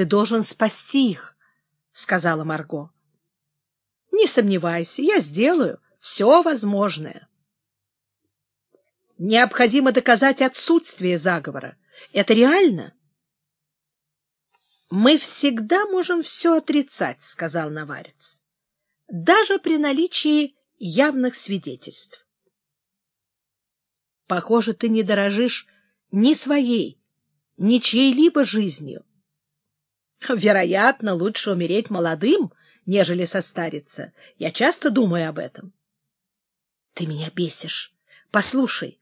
Ты должен спасти их, — сказала Марго. — Не сомневайся, я сделаю все возможное. Необходимо доказать отсутствие заговора. Это реально? — Мы всегда можем все отрицать, — сказал Наварец, — даже при наличии явных свидетельств. Похоже, ты не дорожишь ни своей, ни чьей-либо жизнью. Вероятно, лучше умереть молодым, нежели состариться. Я часто думаю об этом. Ты меня бесишь. Послушай,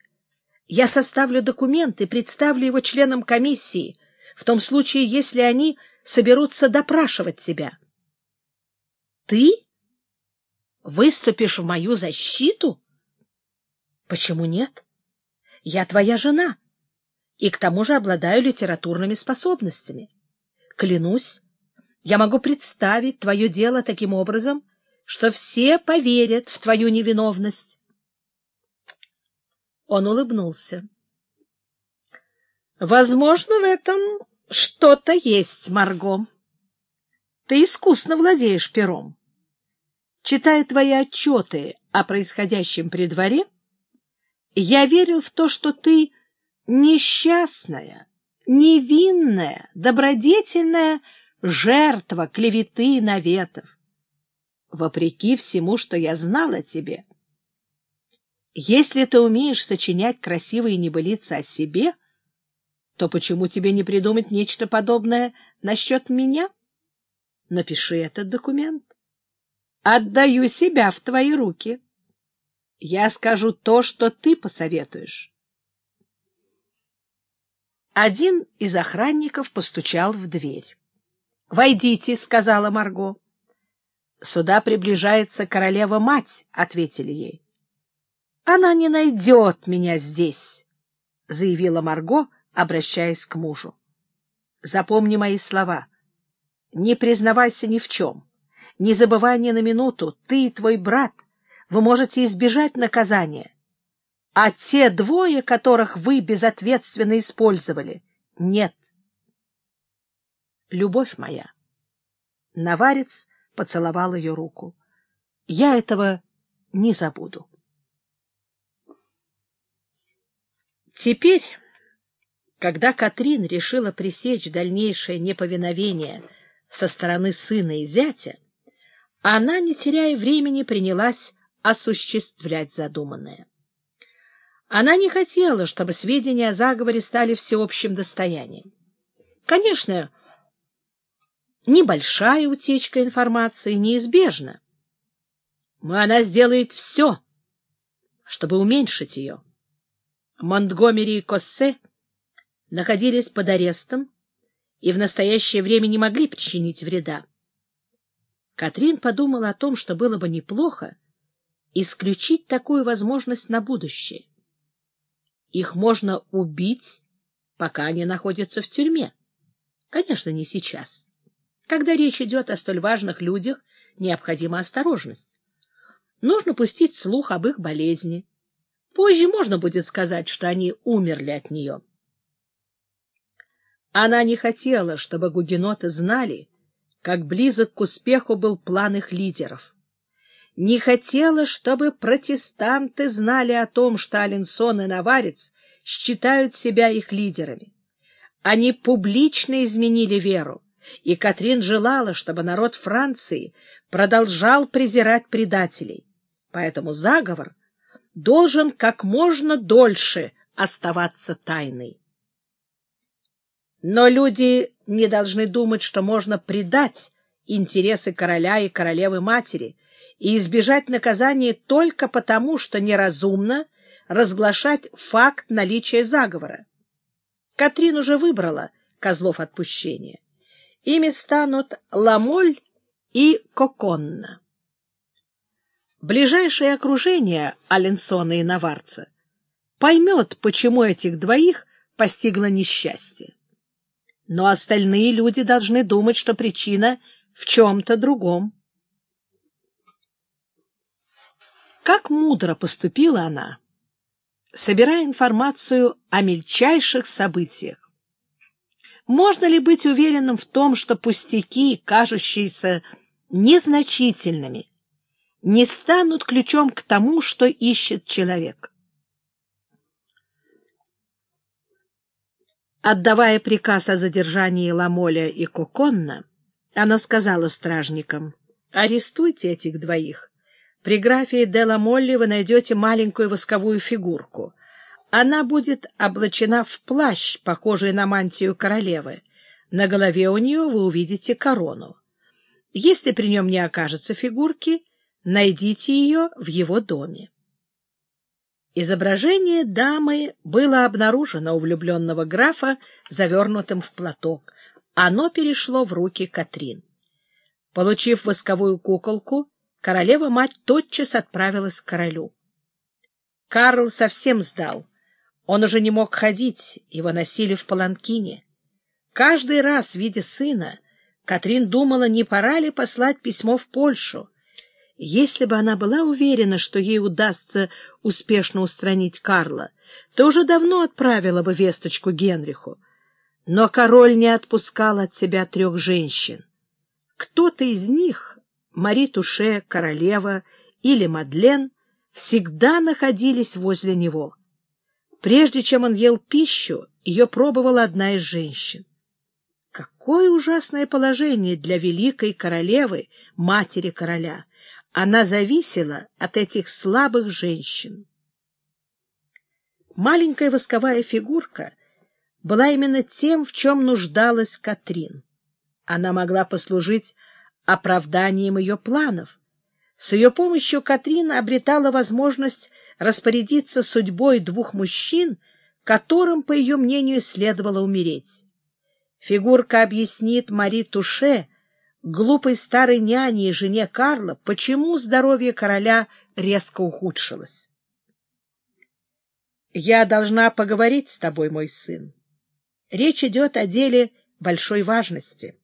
я составлю документ и представлю его членам комиссии, в том случае, если они соберутся допрашивать тебя. Ты выступишь в мою защиту? Почему нет? Я твоя жена, и к тому же обладаю литературными способностями. Клянусь, я могу представить твое дело таким образом, что все поверят в твою невиновность. Он улыбнулся. — Возможно, в этом что-то есть, Марго. Ты искусно владеешь пером. Читая твои отчеты о происходящем при дворе, я верил в то, что ты несчастная, невинная, добродетельная жертва клеветы и наветов. Вопреки всему, что я знал о тебе, если ты умеешь сочинять красивые небылицы о себе, то почему тебе не придумать нечто подобное насчет меня? Напиши этот документ. Отдаю себя в твои руки. Я скажу то, что ты посоветуешь. Один из охранников постучал в дверь. — Войдите, — сказала Марго. — Сюда приближается королева-мать, — ответили ей. — Она не найдет меня здесь, — заявила Марго, обращаясь к мужу. — Запомни мои слова. Не признавайся ни в чем. Не забывай ни на минуту, ты и твой брат, вы можете избежать наказания а те двое, которых вы безответственно использовали, нет. Любовь моя. Наварец поцеловал ее руку. Я этого не забуду. Теперь, когда Катрин решила пресечь дальнейшее неповиновение со стороны сына и зятя, она, не теряя времени, принялась осуществлять задуманное. Она не хотела, чтобы сведения о заговоре стали всеобщим достоянием. Конечно, небольшая утечка информации неизбежна, но она сделает все, чтобы уменьшить ее. Монтгомери и Коссе находились под арестом и в настоящее время не могли причинить вреда. Катрин подумала о том, что было бы неплохо исключить такую возможность на будущее. Их можно убить, пока они находятся в тюрьме. Конечно, не сейчас. Когда речь идет о stоль важных людях, необходима осторожность. Нужно пустить слух об их болезни. Позже можно будет сказать, что они умерли от нее. Она не хотела, чтобы гугеноты знали, как близок к успеху был план их лидеров не хотела, чтобы протестанты знали о том, что Аленсон и Наварец считают себя их лидерами. Они публично изменили веру, и Катрин желала, чтобы народ Франции продолжал презирать предателей. Поэтому заговор должен как можно дольше оставаться тайной. Но люди не должны думать, что можно предать интересы короля и королевы-матери — и избежать наказания только потому, что неразумно разглашать факт наличия заговора. Катрин уже выбрала козлов отпущения. Ими станут Ламоль и Коконна. Ближайшее окружение Аленсона и Наварца поймет, почему этих двоих постигло несчастье. Но остальные люди должны думать, что причина в чем-то другом. Как мудро поступила она, собирая информацию о мельчайших событиях. Можно ли быть уверенным в том, что пустяки, кажущиеся незначительными, не станут ключом к тому, что ищет человек? Отдавая приказ о задержании Ламоля и Коконна, она сказала стражникам, «Арестуйте этих двоих. При графе де Ламолле вы найдете маленькую восковую фигурку. Она будет облачена в плащ, похожий на мантию королевы. На голове у нее вы увидите корону. Если при нем не окажется фигурки, найдите ее в его доме. Изображение дамы было обнаружено у влюбленного графа, завернутым в платок. Оно перешло в руки Катрин. Получив восковую куколку, королева-мать тотчас отправилась к королю. Карл совсем сдал. Он уже не мог ходить, его носили в паланкине. Каждый раз, видя сына, Катрин думала, не пора ли послать письмо в Польшу. Если бы она была уверена, что ей удастся успешно устранить Карла, то уже давно отправила бы весточку Генриху. Но король не отпускал от себя трех женщин. Кто-то из них, Мари Туше, королева или Мадлен, всегда находились возле него. Прежде чем он ел пищу, ее пробовала одна из женщин. Какое ужасное положение для великой королевы, матери короля! Она зависела от этих слабых женщин. Маленькая восковая фигурка была именно тем, в чем нуждалась Катрин. Она могла послужить оправданием ее планов. С ее помощью Катрин обретала возможность распорядиться судьбой двух мужчин, которым, по ее мнению, следовало умереть. Фигурка объяснит Мари Туше, глупой старой няне и жене Карла, почему здоровье короля резко ухудшилось. «Я должна поговорить с тобой, мой сын. Речь идет о деле большой важности».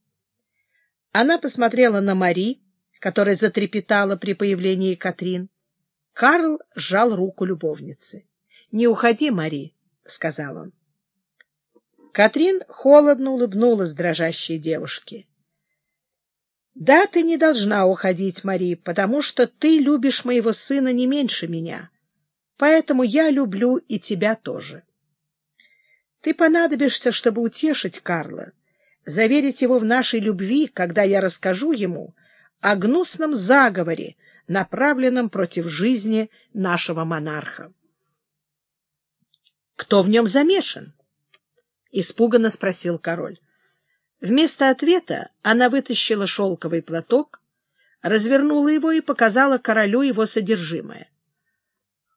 Она посмотрела на Мари, которая затрепетала при появлении Катрин. Карл сжал руку любовницы. — Не уходи, Мари, — сказал он. Катрин холодно улыбнулась дрожащей девушке. — Да, ты не должна уходить, Мари, потому что ты любишь моего сына не меньше меня. Поэтому я люблю и тебя тоже. Ты понадобишься, чтобы утешить Карла, заверить его в нашей любви, когда я расскажу ему о гнусном заговоре, направленном против жизни нашего монарха. «Кто в нем замешан?» — испуганно спросил король. Вместо ответа она вытащила шелковый платок, развернула его и показала королю его содержимое.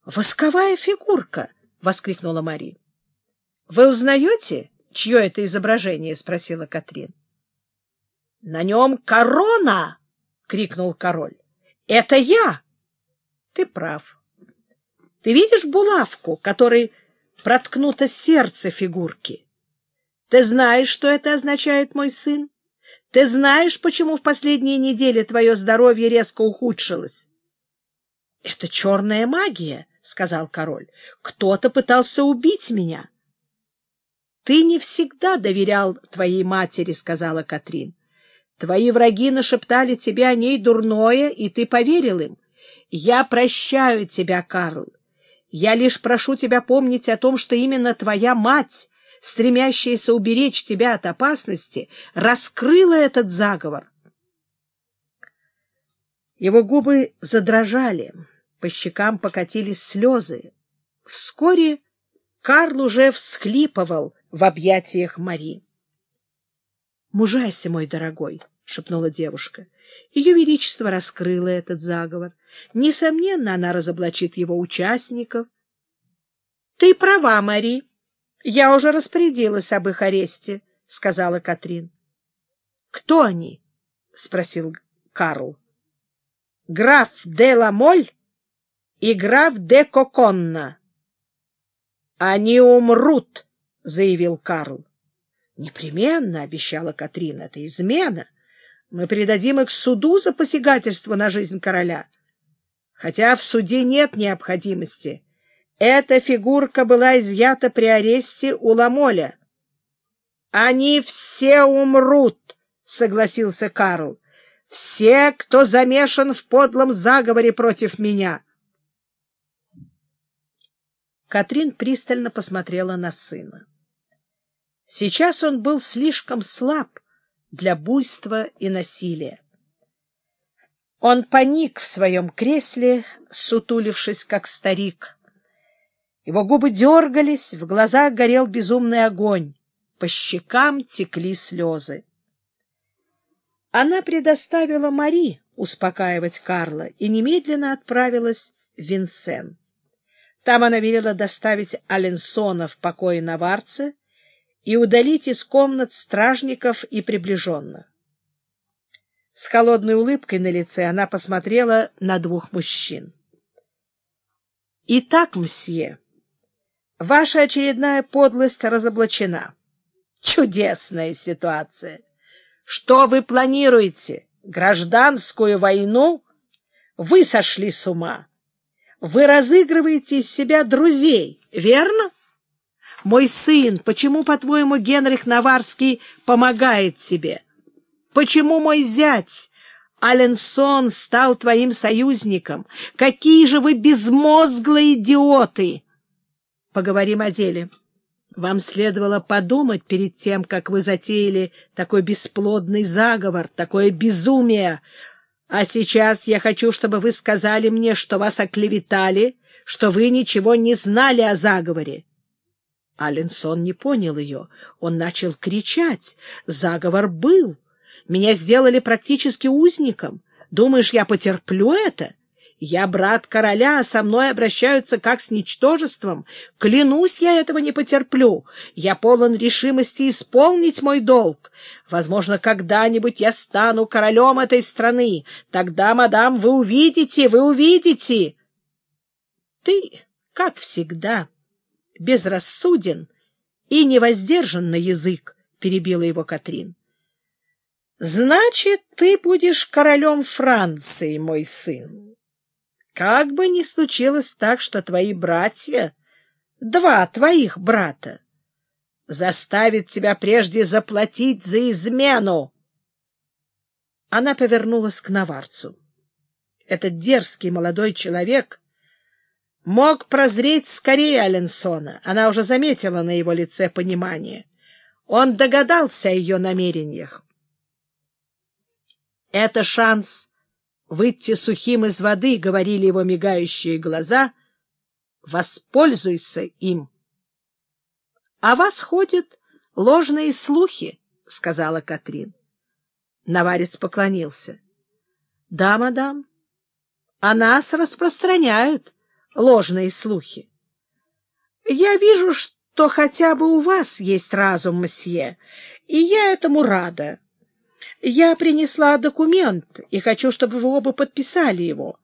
«Восковая фигурка!» — воскликнула Мари. «Вы узнаете, чье это изображение?» — спросила Катрин. «На нем корона!» — крикнул король. Это я. Ты прав. Ты видишь булавку, которой проткнуто сердце фигурки? Ты знаешь, что это означает, мой сын? Ты знаешь, почему в последние недели твое здоровье резко ухудшилось? — Это черная магия, — сказал король. — Кто-то пытался убить меня. — Ты не всегда доверял твоей матери, — сказала Катрин. Твои враги нашептали тебе о ней дурное, и ты поверил им. Я прощаю тебя, Карл. Я лишь прошу тебя помнить о том, что именно твоя мать, стремящаяся уберечь тебя от опасности, раскрыла этот заговор. Его губы задрожали, по щекам покатились слезы. Вскоре Карл уже всхлипывал в объятиях Мари. Мужайся, мой дорогой, — шепнула девушка. Ее Величество раскрыло этот заговор. Несомненно, она разоблачит его участников. — Ты права, Мари. Я уже распорядилась об их аресте, — сказала Катрин. — Кто они? — спросил Карл. — Граф де Ламоль и граф де Коконна. — Они умрут, — заявил Карл. Непременно, — обещала Катрина, — это измена. Мы предадим их суду за посягательство на жизнь короля. Хотя в суде нет необходимости. Эта фигурка была изъята при аресте у Ламоля. Они все умрут, согласился Карл. Все, кто замешан в подлом заговоре против меня. Катрин пристально посмотрела на сына. Сейчас он был слишком слаб для буйства и насилия. Он паник в своем кресле, сутулившись, как старик. Его губы дергались, в глазах горел безумный огонь, по щекам текли слезы. Она предоставила Мари успокаивать Карла и немедленно отправилась в Винсен. Там она велела доставить Аленсона в покое Наварца и удалить из комнат стражников и приближенных. С холодной улыбкой на лице она посмотрела на двух мужчин. — Итак, мсье, ваша очередная подлость разоблачена. Чудесная ситуация. Что вы планируете? Гражданскую войну? Вы сошли с ума. Вы разыгрываете из себя друзей, верно? Мой сын, почему, по-твоему, Генрих Наварский помогает тебе? Почему мой зять Аленсон стал твоим союзником? Какие же вы безмозглые идиоты! Поговорим о деле. Вам следовало подумать перед тем, как вы затеяли такой бесплодный заговор, такое безумие, а сейчас я хочу, чтобы вы сказали мне, что вас оклеветали, что вы ничего не знали о заговоре. Аленсон не понял ее. Он начал кричать. Заговор был. Меня сделали практически узником. Думаешь, я потерплю это? Я брат короля, а со мной обращаются как с ничтожеством. Клянусь, я этого не потерплю. Я полон решимости исполнить мой долг. Возможно, когда-нибудь я стану королем этой страны. Тогда, мадам, вы увидите, вы увидите. Ты, как всегда, безрассуден и невоздержан на язык, — перебила его Катрин. — Значит, ты будешь королем Франции, мой сын. Как бы ни случилось так, что твои братья, два твоих брата, заставят тебя прежде заплатить за измену. Она повернулась к наварцу. Этот дерзкий молодой человек мог прозреть скорее Аленсона. Она уже заметила на его лице понимание. Он догадался о ее намерениях. Это шанс выйти сухим из воды, — говорили его мигающие глаза, — воспользуйся им. — А вас ходят ложные слухи, — сказала Катрин. Наварец поклонился. — Да, мадам, о нас распространяют ложные слухи. Я вижу, что хотя бы у вас есть разум, месье, и я этому рада. Я принесла документ и хочу, чтобы вы оба подписали его.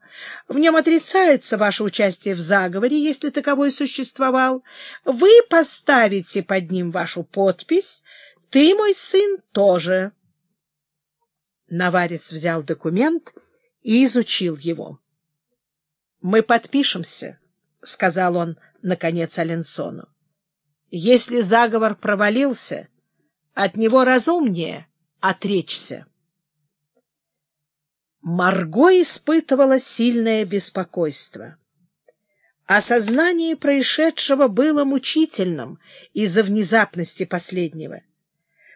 В нем отрицается ваше участие в заговоре, если таковой существовал. Вы поставите под ним вашу подпись. Ты, мой сын, тоже. Наварец взял документ и изучил его. — Мы подпишемся, — сказал он, наконец, Аленсону. — Если заговор провалился, от него разумнее — отречься. Марго испытывала сильное беспокойство. Осознание происшедшего было мучительным из-за внезапности последнего.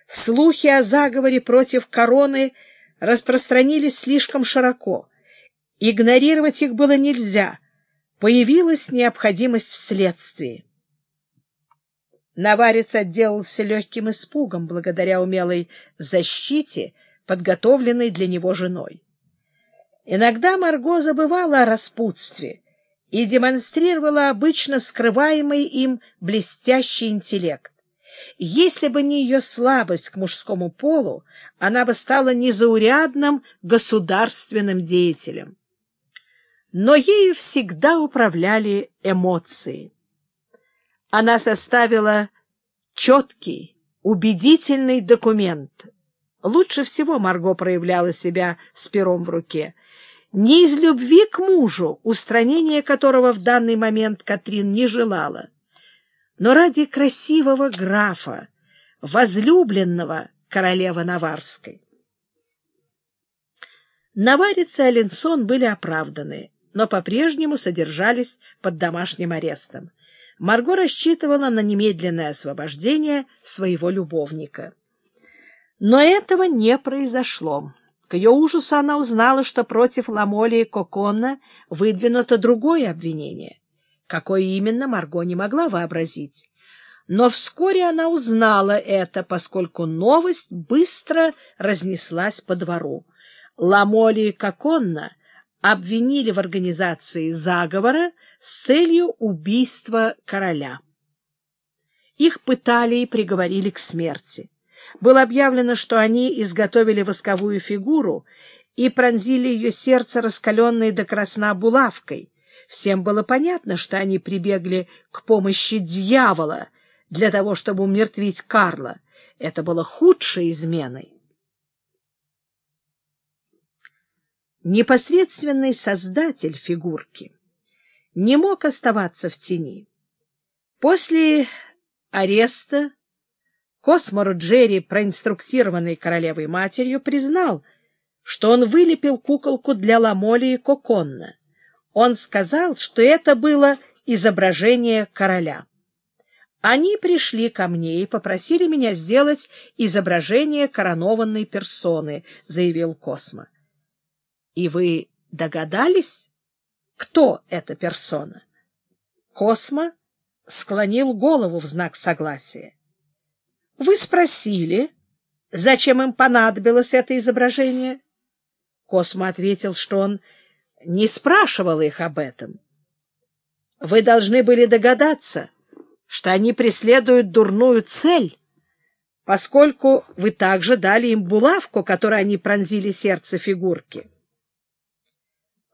Слухи о заговоре против короны распространились слишком широко. Игнорировать их было нельзя. Появилась необходимость в следствии. Наварец отделался легким испугом благодаря умелой защите, подготовленной для него женой. Иногда Марго забывала о распутстве и демонстрировала обычно скрываемый им блестящий интеллект. Если бы не ее слабость к мужскому полу, она бы стала незаурядным государственным деятелем. Но ею всегда управляли эмоции она составила четкий, убедительный документ. Лучше всего Марго проявляла себя с пером в руке. Не из любви к мужу, устранения которого в данный момент Катрин не желала, но ради красивого графа, возлюбленного королевы Наварской. Наварец и Аленсон были оправданы, но по-прежнему содержались под домашним арестом. Марго рассчитывала на немедленное освобождение своего любовника. Но этого не произошло. К ее ужасу она узнала, что против Ламоли и Коконна выдвинуто другое обвинение. Какое именно, Марго не могла вообразить. Но вскоре она узнала это, поскольку новость быстро разнеслась по двору. Ламоли и Коконна обвинили в организации заговора с целью убийства короля. Их пытали и приговорили к смерти. Было объявлено, что они изготовили восковую фигуру и пронзили ее сердце раскаленной до красна булавкой. Всем было понятно, что они прибегли к помощи дьявола для того, чтобы умертвить Карла. Это было худшей изменой. Непосредственный создатель фигурки не мог оставаться в тени. После ареста Космо Джерри, проинструктированный королевой-матерью, признал, что он вылепил куколку для Ламоли и Коконна. Он сказал, что это было изображение короля. Они пришли ко мне и попросили меня сделать изображение коронованной персоны, заявил Космо. И вы догадались, кто эта персона? Космо склонил голову в знак согласия. Вы спросили, зачем им понадобилось это изображение? Космо ответил, что он не спрашивал их об этом. Вы должны были догадаться, что они преследуют дурную цель, поскольку вы также дали им булавку, которой они пронзили сердце фигурки.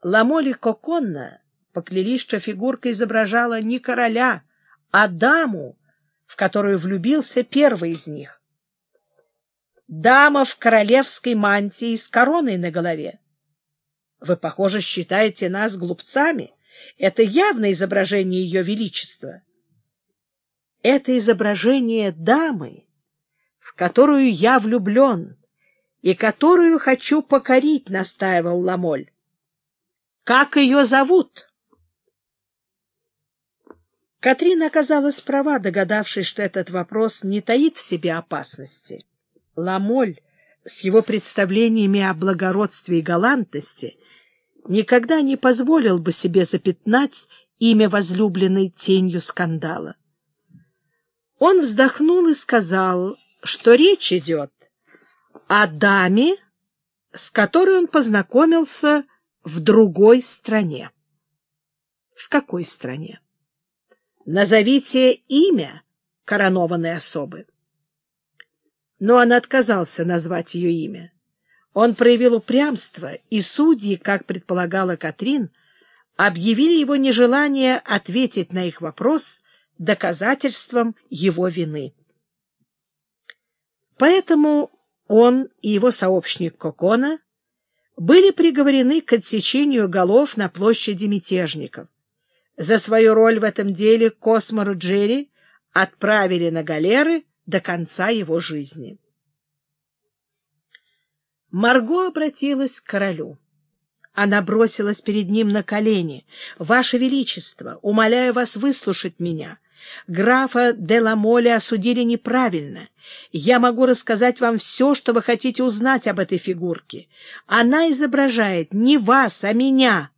Ламоли Коконна поклялись, что фигурка изображала не короля, а даму, в которую влюбился первый из них. Дама в королевской мантии с короной на голове. Вы, похоже, считаете нас глупцами. Это явное изображение ее величества. Это изображение дамы, в которую я влюблен и которую хочу покорить, настаивал Ламоль. Как ее зовут? Катрина оказалась права, догадавшись, что этот вопрос не таит в себе опасности. Ламоль с его представлениями о благородстве и галантности никогда не позволил бы себе запятнать имя возлюбленной тенью скандала. Он вздохнул и сказал, что речь идет о даме, с которой он познакомился в другой стране. В какой стране? Назовите имя коронованной особы. Но он отказался назвать ее имя. Он проявил упрямство, и судьи, как предполагала Катрин, объявили его нежелание ответить на их вопрос доказательством его вины. Поэтому он и его сообщник Кокона были приговорены к отсечению голов на площади мятежников. За свою роль в этом деле Космору Джерри отправили на галеры до конца его жизни. Марго обратилась к королю. Она бросилась перед ним на колени. «Ваше Величество, умоляю вас выслушать меня. Графа де Ламоле осудили неправильно. Я могу рассказать вам все, что вы хотите узнать об этой фигурке. Она изображает не вас, а меня.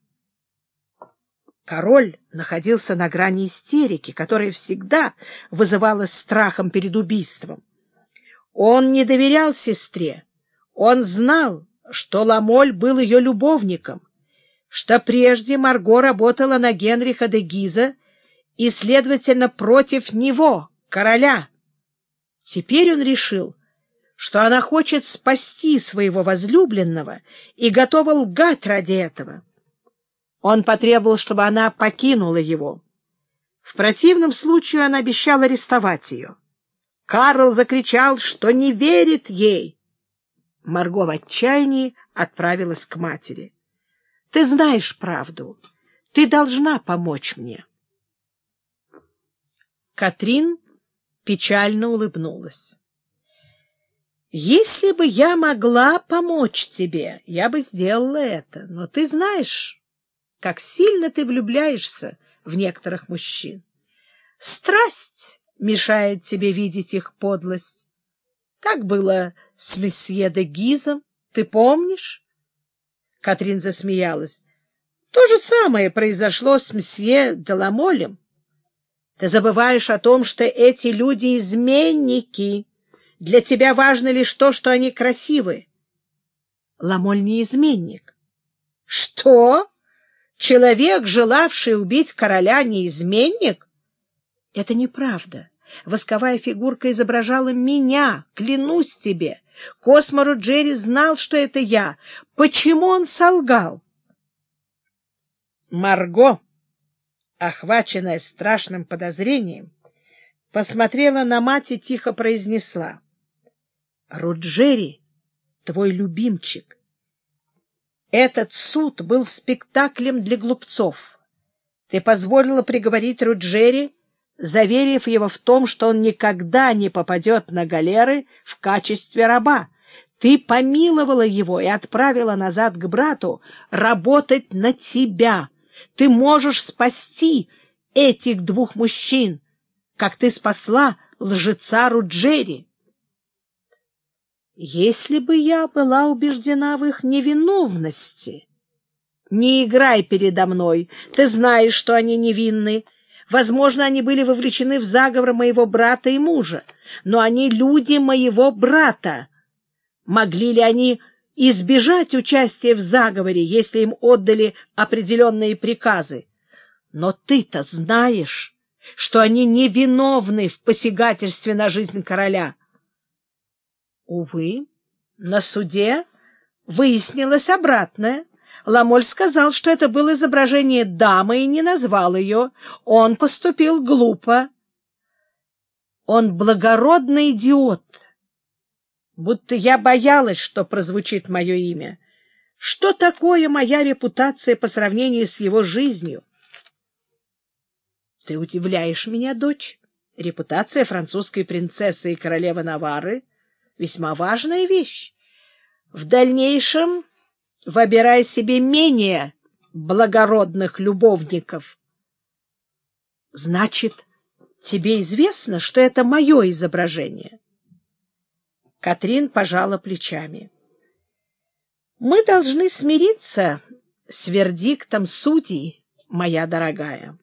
Король находился на грани истерики, которая всегда вызывалась страхом перед убийством. Он не доверял сестре. Он знал, что Ламоль был ее любовником, что прежде Марго работала на Генриха де Гиза и, следовательно, против него, короля. Теперь он решил, что она хочет спасти своего возлюбленного и готова лгать ради этого. Он потребовал, чтобы она покинула его. В противном случае он обещал арестовать ее. Карл закричал, что не верит ей. Марго в отчаянии отправилась к матери. — Ты знаешь правду. Ты должна помочь мне. Катрин печально улыбнулась. Если бы я могла помочь тебе, я бы сделала это. Но ты знаешь, как сильно ты влюбляешься в некоторых мужчин. Страсть мешает тебе видеть их подлость. Так было с месье де Гизом, ты помнишь? Катрин засмеялась. То же самое произошло с мсье Деламолем. Ты забываешь о том, что эти люди — изменники. Для тебя важно лишь то, что они красивы. Ламоль не изменник. Что? Человек, желавший убить короля, не изменник? Это неправда. Восковая фигурка изображала меня, клянусь тебе. Космору Джерри знал, что это я. Почему он солгал? Марго, охваченная страшным подозрением, посмотрела на мать и тихо произнесла. — Руджери, твой любимчик. Этот суд был спектаклем для глупцов. Ты позволила приговорить Руджери, заверив его в том, что он никогда не попадет на галеры в качестве раба. Ты помиловала его и отправила назад к брату работать на тебя. Ты можешь спасти этих двух мужчин, как ты спасла лжеца Руджери. Если бы я была убеждена в их невиновности... Не играй передо мной, ты знаешь, что они невинны. Возможно, они были вовлечены в заговор моего брата и мужа, но они люди моего брата. Могли ли они избежать участия в заговоре, если им отдали определенные приказы? Но ты-то знаешь, что они невиновны в посягательстве на жизнь короля. Увы, на суде выяснилось обратное. Ламоль сказал, что это было изображение дамы и не назвал ее. Он поступил глупо. Он благородный идиот. Будто я боялась, что прозвучит мое имя. Что такое моя репутация по сравнению с его жизнью? Ты удивляешь меня, дочь. Репутация французской принцессы и королевы Навары — весьма важная вещь. В дальнейшем выбирай себе менее благородных любовников. Значит, тебе известно, что это мое изображение? Катрин пожала плечами. Мы должны смириться с вердиктом судей, моя дорогая.